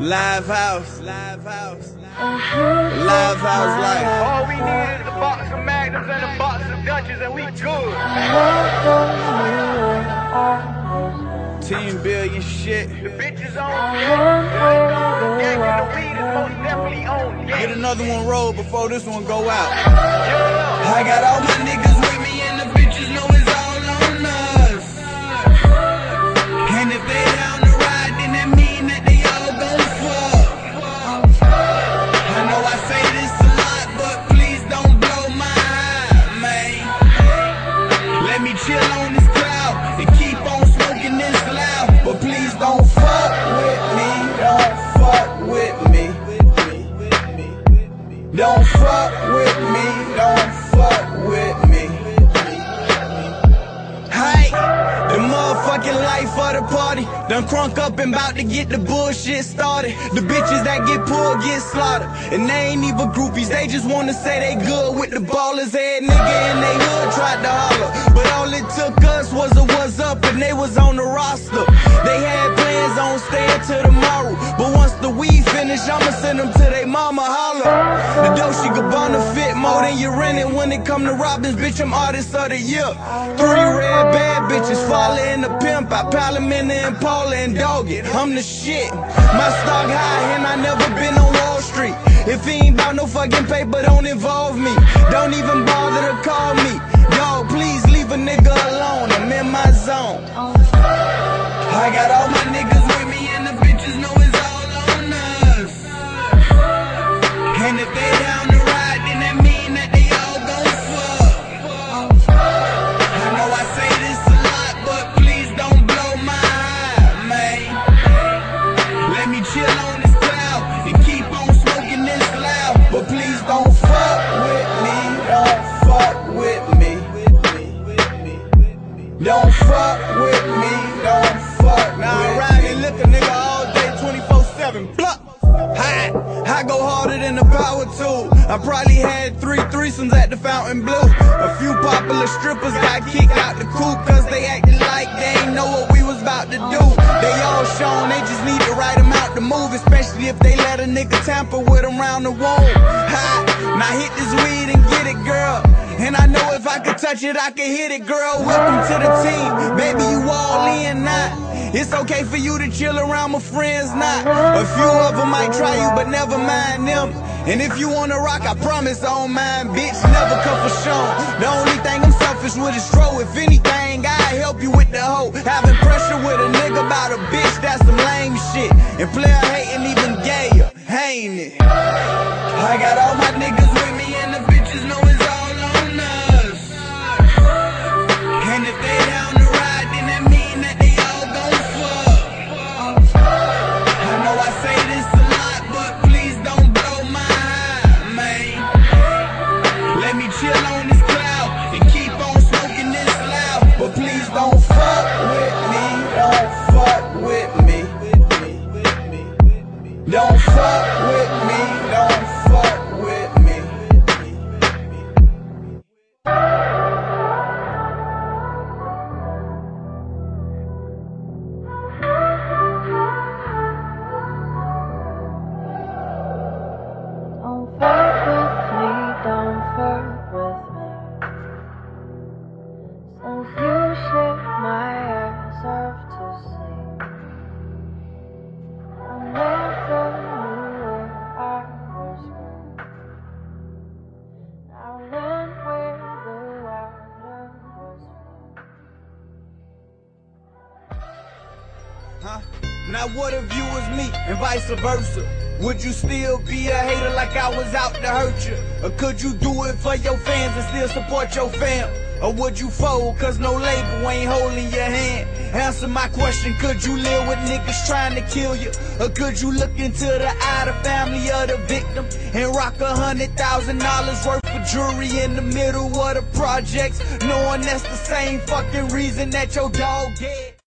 Live house, live house, uh-huh. live house uh-huh. life. All we need is a box of magnums and a box of Dutchess and we good. Uh-huh. Team billion shit. The bitches on yeah. And the weed is most definitely on. Get another one rolled before this one go out. I got all my niggas chill on this cloud and keep on smoking this loud. But please don't fuck with me, don't fuck with me. Don't fuck motherfucking life for the party. Done crunk up and bout to get the bullshit started. The bitches that get pulled get slaughtered. And they ain't even groupies, they just wanna say they good with the ballers. Head nigga in they hood tried to holler. But all it took us was a what's up and they was on the roster. They had plans fit more than you rented when it come to Robbins, bitch. I'm artist of the year. Three red bad bitches, Follow in the pimp. I Palomina and Paula and Dog it. I'm the shit. My stock high and I never been on Wall Street. If he ain't bout no fucking paper, don't involve me. Don't even bother to call me. Dog, please leave a nigga alone. I'm in my zone. I got all my niggas with me and the bitches know it's all on us. And if they Don't fuck with me, don't fuck now with ride me. Look a nigga all day, 24-7. Bluck. Hi, I go harder than the power tool. I probably had three threesomes at the Fontainebleau. A few popular strippers got kicked out the coop cause they acted like they ain't know what we was about to do. They all shown, they just need to write them out the move, especially if they let a nigga tamper with them round the womb. Hi, now hit this weed and get it, girl. And I know if I could touch it, I could hit it, girl. Welcome to the team. Baby, you all in now. It's okay for you to chill around my friends not. A few of them might try you, but never mind them. And if you wanna rock, I promise I don't mind, bitch. Never come for show. The only thing I'm selfish with is throw. If anything, I help you with the hoe. Having pressure with a nigga about a bitch, that's some lame shit. And player hating even gayer, ain't it? I got all my niggas with me and the bitches know Don't fuck Now what if you was me and vice versa? Would you still be a hater like I was out to hurt you? Or could you do it for your fans and still support your fam? Or would you fold cause no label ain't holding your hand? Answer my question, could you live with niggas trying to kill you? Or could you look into the eye of the family of the victim and rock a hundred thousand dollars worth of jewelry in the middle of the projects, knowing that's the same fucking reason that your dog dead?